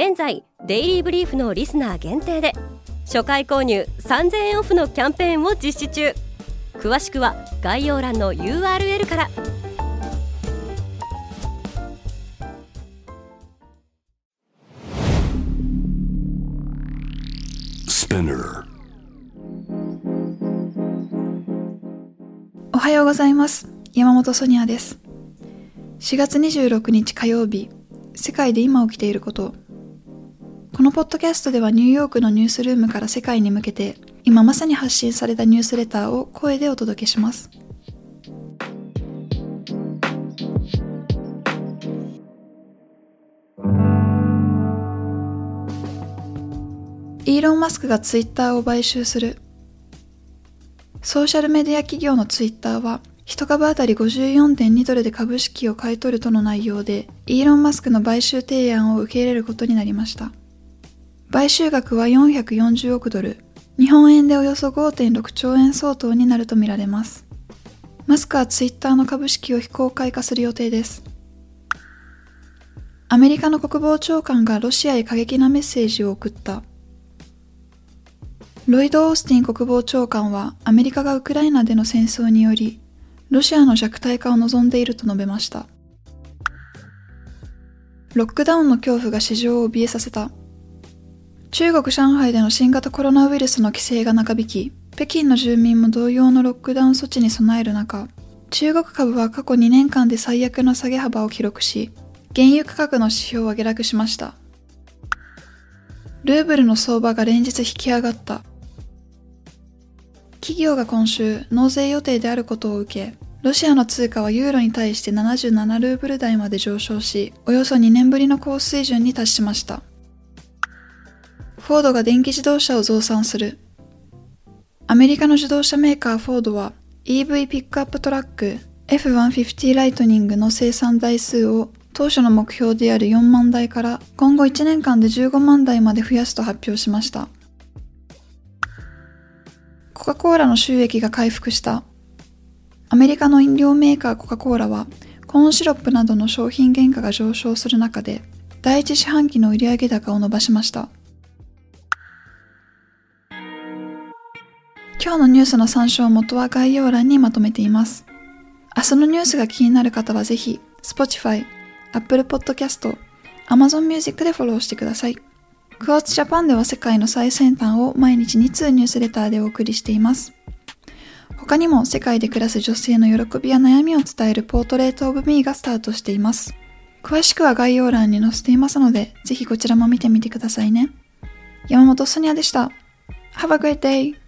現在デイリーブリーフのリスナー限定で初回購入3000円オフのキャンペーンを実施中。詳しくは概要欄の URL から。おはようございます。山本ソニアです。4月26日火曜日世界で今起きていることこのポッドキャストではニューヨークのニュースルームから世界に向けて今まさに発信されたニュースレターを声でお届けします。イーロン・マスクがツイッターを買収する。ソーシャルメディア企業のツイッターは、1株当たり54.2ドルで株式を買い取るとの内容で、イーロン・マスクの買収提案を受け入れることになりました。買収額は440億ドル、日本円でおよそ5.6兆円相当になるとみられます。マスクはツイッターの株式を非公開化する予定です。アメリカの国防長官がロシアへ過激なメッセージを送った。ロイド・オースティン国防長官はアメリカがウクライナでの戦争により、ロシアの弱体化を望んでいると述べました。ロックダウンの恐怖が市場を怯えさせた。中国上海での新型コロナウイルスの規制が長引き、北京の住民も同様のロックダウン措置に備える中、中国株は過去2年間で最悪の下げ幅を記録し、原油価格の指標は下落しました。ルーブルの相場が連日引き上がった。企業が今週納税予定であることを受け、ロシアの通貨はユーロに対して77ルーブル台まで上昇し、およそ2年ぶりの高水準に達しました。フォードが電気自動車を増産する。アメリカの自動車メーカーフォードは EV ピックアップトラック F150 ライトニングの生産台数を当初の目標である4万台から今後1年間で15万台まで増やすと発表しました。コカ・コーラの収益が回復した。アメリカの飲料メーカーコカ・コーラはコーンシロップなどの商品原価が上昇する中で第一四半期の売上高を伸ばしました。今日のニュースの参照元は概要欄にまとめています。明日のニュースが気になる方はぜひ、Spotify、Apple Podcast、Amazon Music でフォローしてください。クワーツジャパンでは世界の最先端を毎日2通ニュースレターでお送りしています。他にも世界で暮らす女性の喜びや悩みを伝えるポートレートオブミーがスタートしています。詳しくは概要欄に載せていますので、ぜひこちらも見てみてくださいね。山本ソニアでした。Have a great day!